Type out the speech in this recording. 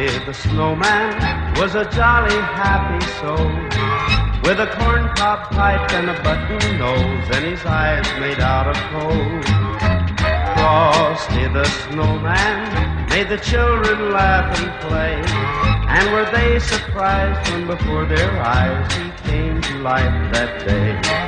The snowman was a jolly happy soul with a corncob pipe and a button nose and his eyes made out of coal. Frosty the snowman made the children laugh and play. And were they surprised when before their eyes he came to life that day?